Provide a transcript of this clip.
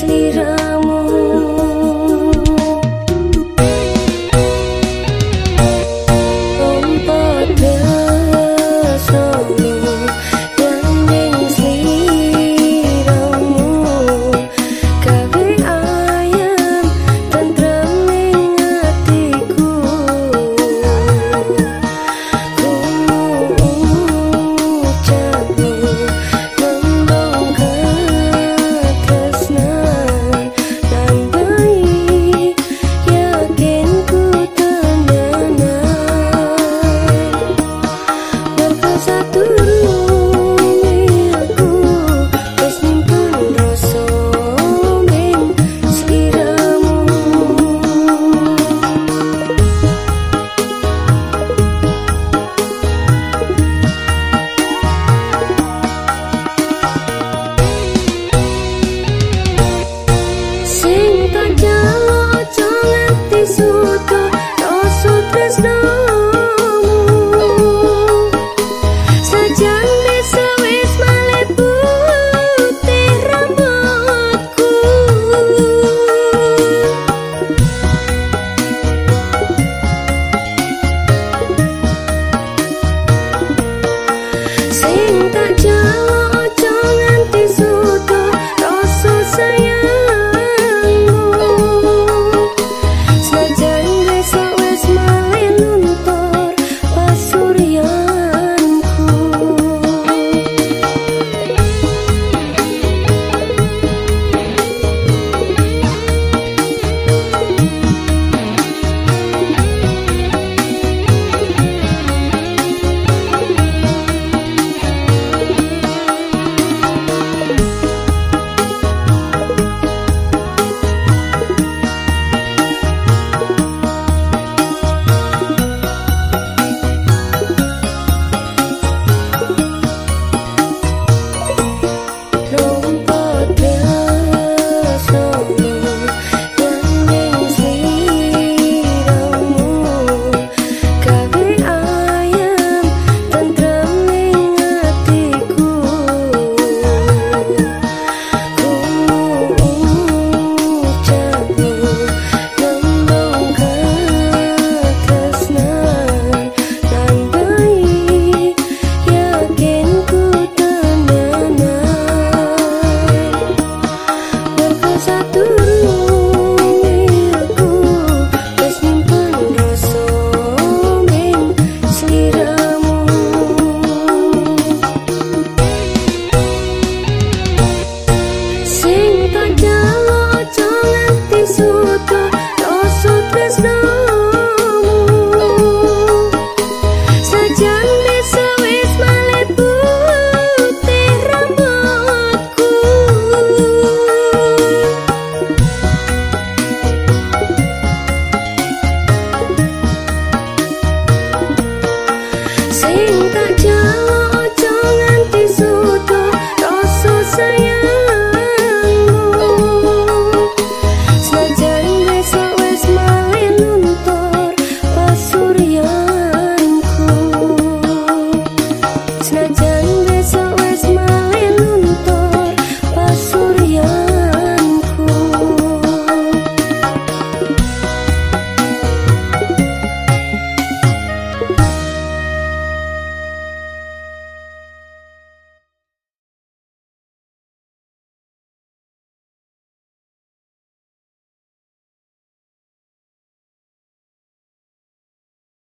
Asli